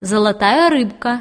золотая рыбка